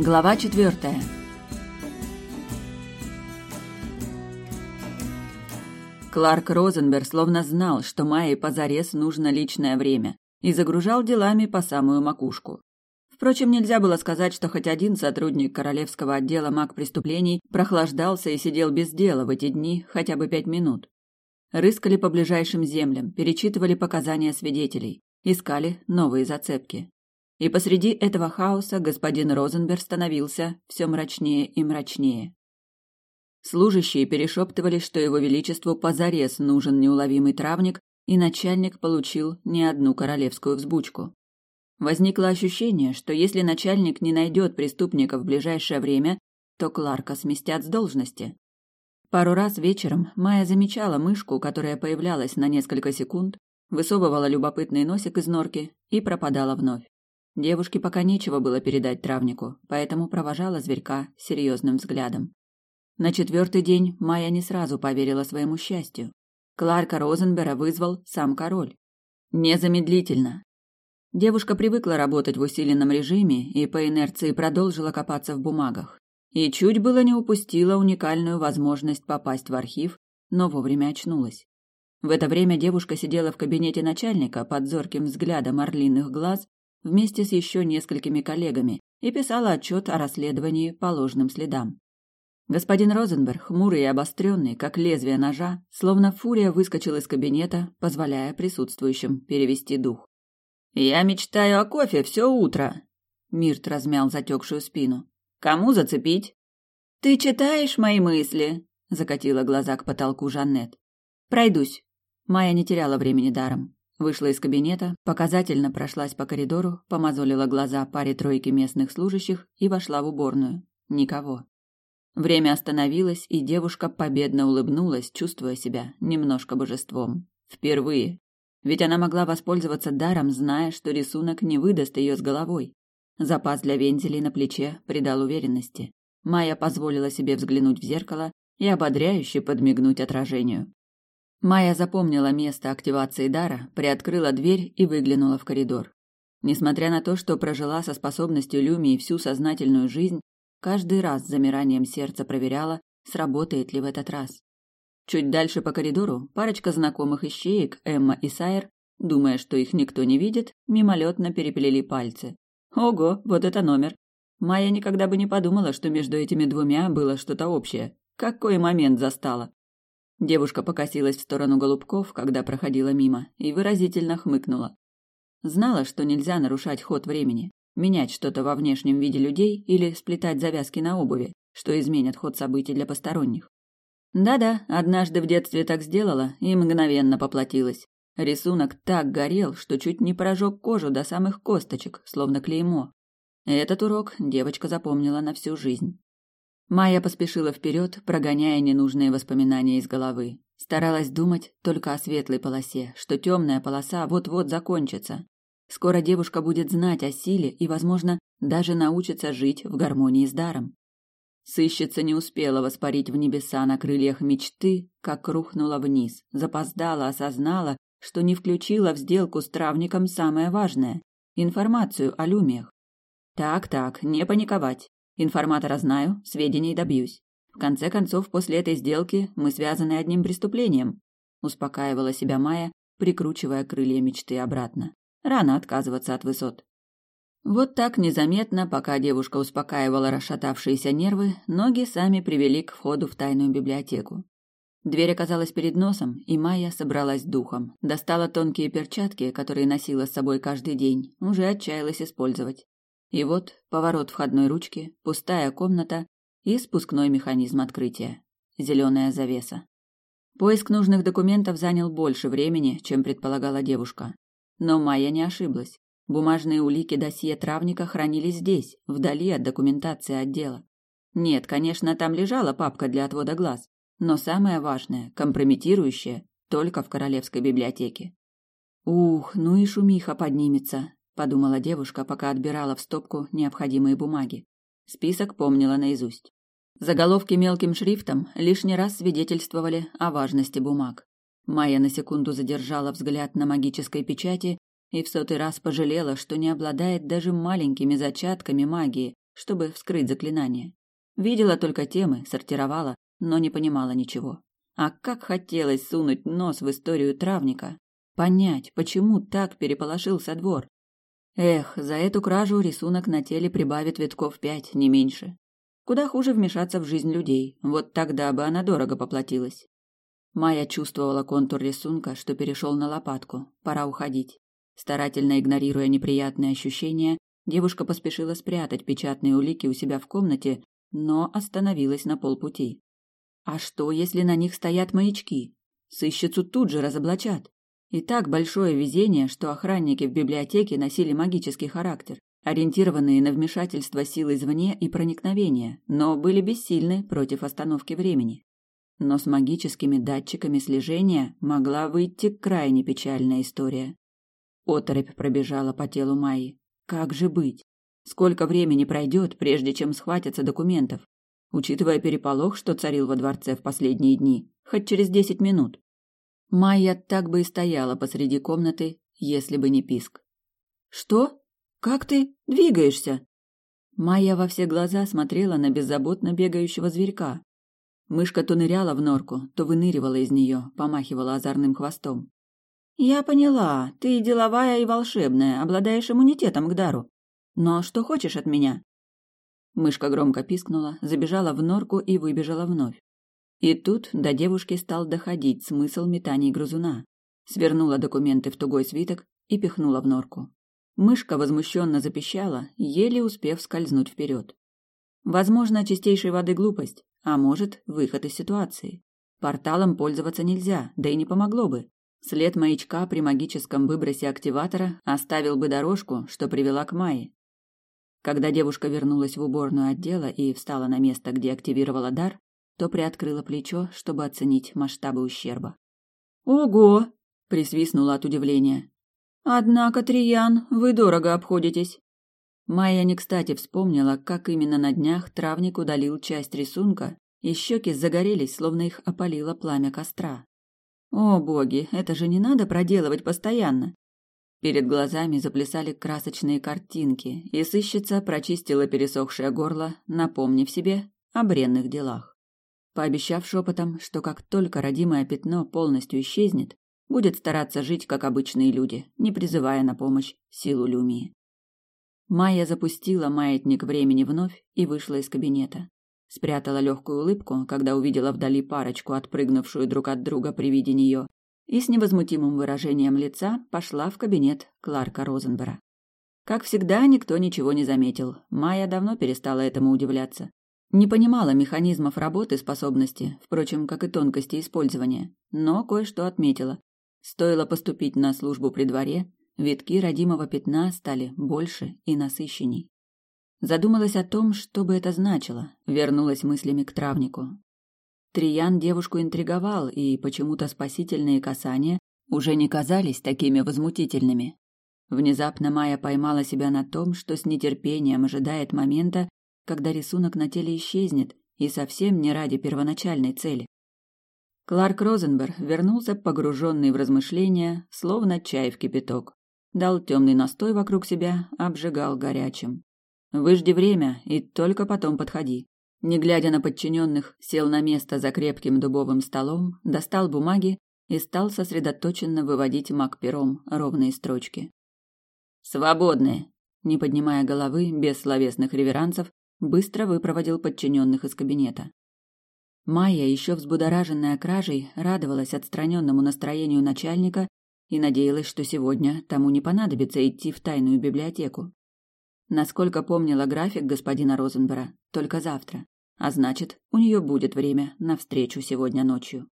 Глава четвертая. Кларк Розенберг словно знал, что Майе позарез нужно личное время, и загружал делами по самую макушку. Впрочем, нельзя было сказать, что хоть один сотрудник Королевского отдела маг преступлений прохлаждался и сидел без дела в эти дни хотя бы пять минут. Рыскали по ближайшим землям, перечитывали показания свидетелей, искали новые зацепки. И посреди этого хаоса господин Розенберг становился все мрачнее и мрачнее. Служащие перешептывались, что его величеству позарез нужен неуловимый травник, и начальник получил не одну королевскую взбучку. Возникло ощущение, что если начальник не найдет преступника в ближайшее время, то Кларка сместят с должности. Пару раз вечером Майя замечала мышку, которая появлялась на несколько секунд, высовывала любопытный носик из норки и пропадала вновь. Девушке пока нечего было передать травнику, поэтому провожала зверька серьезным взглядом. На четвертый день Майя не сразу поверила своему счастью. Кларка Розенбера вызвал сам король. Незамедлительно, Девушка привыкла работать в усиленном режиме и по инерции продолжила копаться в бумагах. И чуть было не упустила уникальную возможность попасть в архив, но вовремя очнулась. В это время девушка сидела в кабинете начальника под зорким взглядом орлиных глаз вместе с еще несколькими коллегами и писала отчет о расследовании по ложным следам. Господин Розенберг, хмурый и обостренный, как лезвие ножа, словно фурия выскочил из кабинета, позволяя присутствующим перевести дух. «Я мечтаю о кофе все утро», — Мирт размял затекшую спину. «Кому зацепить?» «Ты читаешь мои мысли?» — закатила глаза к потолку Жаннет. «Пройдусь». Майя не теряла времени даром. Вышла из кабинета, показательно прошлась по коридору, помазолила глаза паре тройки местных служащих и вошла в уборную. Никого. Время остановилось, и девушка победно улыбнулась, чувствуя себя немножко божеством. Впервые. Ведь она могла воспользоваться даром, зная, что рисунок не выдаст ее с головой. Запас для вензелей на плече придал уверенности. Майя позволила себе взглянуть в зеркало и ободряюще подмигнуть отражению. Майя запомнила место активации дара, приоткрыла дверь и выглянула в коридор. Несмотря на то, что прожила со способностью Люмии всю сознательную жизнь, каждый раз с замиранием сердца проверяла, сработает ли в этот раз. Чуть дальше по коридору парочка знакомых ищеек, Эмма и Сайер, думая, что их никто не видит, мимолетно переплели пальцы. Ого, вот это номер. Майя никогда бы не подумала, что между этими двумя было что-то общее. Какой момент застала. Девушка покосилась в сторону голубков, когда проходила мимо, и выразительно хмыкнула. Знала, что нельзя нарушать ход времени, менять что-то во внешнем виде людей или сплетать завязки на обуви, что изменят ход событий для посторонних. Да-да, однажды в детстве так сделала и мгновенно поплатилась. Рисунок так горел, что чуть не прожег кожу до самых косточек, словно клеймо. Этот урок девочка запомнила на всю жизнь. Майя поспешила вперед, прогоняя ненужные воспоминания из головы. Старалась думать только о светлой полосе, что темная полоса вот-вот закончится. Скоро девушка будет знать о силе и, возможно, даже научится жить в гармонии с даром. Сыщица не успела воспарить в небеса на крыльях мечты, как рухнула вниз, запоздала, осознала, что не включила в сделку с травником самое важное – информацию о люмиях. Так-так, не паниковать. Информатора знаю, сведений добьюсь. В конце концов, после этой сделки мы связаны одним преступлением. Успокаивала себя Майя, прикручивая крылья мечты обратно. Рано отказываться от высот. Вот так незаметно, пока девушка успокаивала расшатавшиеся нервы, ноги сами привели к входу в тайную библиотеку. Дверь оказалась перед носом, и Майя собралась духом. Достала тонкие перчатки, которые носила с собой каждый день, уже отчаялась использовать. И вот поворот входной ручки, пустая комната и спускной механизм открытия. Зеленая завеса. Поиск нужных документов занял больше времени, чем предполагала девушка. Но Майя не ошиблась. Бумажные улики досье травника хранились здесь, вдали от документации отдела. Нет, конечно, там лежала папка для отвода глаз, но самое важное, компрометирующее, только в королевской библиотеке. Ух, ну и шумиха поднимется, подумала девушка, пока отбирала в стопку необходимые бумаги. Список помнила наизусть. Заголовки мелким шрифтом лишний раз свидетельствовали о важности бумаг. Майя на секунду задержала взгляд на магической печати и в сотый раз пожалела, что не обладает даже маленькими зачатками магии, чтобы вскрыть заклинание. Видела только темы, сортировала, но не понимала ничего. А как хотелось сунуть нос в историю травника, понять, почему так переполошился двор. Эх, за эту кражу рисунок на теле прибавит витков пять, не меньше. Куда хуже вмешаться в жизнь людей, вот тогда бы она дорого поплатилась. Майя чувствовала контур рисунка, что перешел на лопатку, пора уходить. Старательно игнорируя неприятные ощущения, девушка поспешила спрятать печатные улики у себя в комнате, но остановилась на полпути. А что, если на них стоят маячки? Сыщицу тут же разоблачат. И так большое везение, что охранники в библиотеке носили магический характер, ориентированные на вмешательство сил извне и проникновение, но были бессильны против остановки времени. Но с магическими датчиками слежения могла выйти крайне печальная история. Оторопь пробежала по телу Майи. Как же быть? Сколько времени пройдет, прежде чем схватятся документов? Учитывая переполох, что царил во дворце в последние дни, хоть через десять минут. Майя так бы и стояла посреди комнаты, если бы не писк. «Что? Как ты двигаешься?» Майя во все глаза смотрела на беззаботно бегающего зверька. Мышка то ныряла в норку, то выныривала из нее, помахивала озорным хвостом. «Я поняла, ты деловая и волшебная, обладаешь иммунитетом к дару. Но что хочешь от меня?» Мышка громко пискнула, забежала в норку и выбежала вновь. И тут до девушки стал доходить смысл метаний грызуна. Свернула документы в тугой свиток и пихнула в норку. Мышка возмущенно запищала, еле успев скользнуть вперед. Возможно, чистейшей воды глупость, а может, выход из ситуации. Порталом пользоваться нельзя, да и не помогло бы. След маячка при магическом выбросе активатора оставил бы дорожку, что привела к Майе. Когда девушка вернулась в уборную отдела и встала на место, где активировала дар, то приоткрыла плечо, чтобы оценить масштабы ущерба. «Ого!» – присвистнула от удивления. «Однако, Триян, вы дорого обходитесь». Майя не кстати вспомнила, как именно на днях травник удалил часть рисунка, и щеки загорелись, словно их опалило пламя костра. «О, боги, это же не надо проделывать постоянно!» Перед глазами заплясали красочные картинки, и сыщица прочистила пересохшее горло, напомнив себе о бренных делах пообещав шепотом, что как только родимое пятно полностью исчезнет, будет стараться жить как обычные люди, не призывая на помощь силу Люмии. Майя запустила маятник времени вновь и вышла из кабинета. Спрятала легкую улыбку, когда увидела вдали парочку, отпрыгнувшую друг от друга при виде нее, и с невозмутимым выражением лица пошла в кабинет Кларка Розенбера. Как всегда, никто ничего не заметил. Майя давно перестала этому удивляться. Не понимала механизмов работы способности, впрочем, как и тонкости использования, но кое-что отметила. Стоило поступить на службу при дворе, витки родимого пятна стали больше и насыщенней. Задумалась о том, что бы это значило, вернулась мыслями к травнику. Триян девушку интриговал, и почему-то спасительные касания уже не казались такими возмутительными. Внезапно Майя поймала себя на том, что с нетерпением ожидает момента, когда рисунок на теле исчезнет, и совсем не ради первоначальной цели. Кларк Розенберг вернулся погруженный в размышления, словно чай в кипяток. Дал темный настой вокруг себя, обжигал горячим. Выжди время и только потом подходи. Не глядя на подчиненных, сел на место за крепким дубовым столом, достал бумаги и стал сосредоточенно выводить маг-пером ровные строчки. «Свободны!» Не поднимая головы, без словесных реверансов, быстро выпроводил подчиненных из кабинета. Майя, еще взбудораженная кражей, радовалась отстраненному настроению начальника и надеялась, что сегодня тому не понадобится идти в тайную библиотеку. Насколько помнила график господина Розенбера, только завтра, а значит, у нее будет время на встречу сегодня ночью.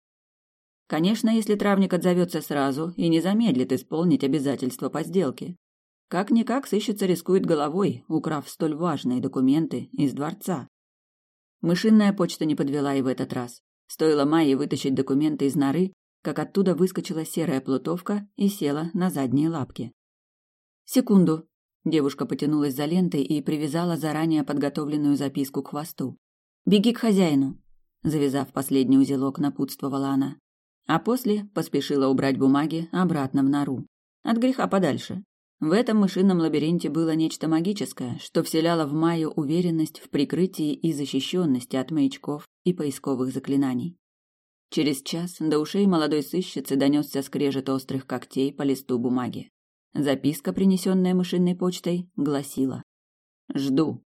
Конечно, если травник отзовется сразу и не замедлит исполнить обязательства по сделке. Как-никак сыщица рискует головой, украв столь важные документы из дворца. Мышиная почта не подвела и в этот раз. Стоило Майе вытащить документы из норы, как оттуда выскочила серая плутовка и села на задние лапки. «Секунду». Девушка потянулась за лентой и привязала заранее подготовленную записку к хвосту. «Беги к хозяину», — завязав последний узелок, напутствовала она. А после поспешила убрать бумаги обратно в нору. От греха подальше. В этом мышином лабиринте было нечто магическое, что вселяло в Майю уверенность в прикрытии и защищенности от маячков и поисковых заклинаний. Через час до ушей молодой сыщицы донесся скрежет острых когтей по листу бумаги. Записка, принесенная мышиной почтой, гласила «Жду.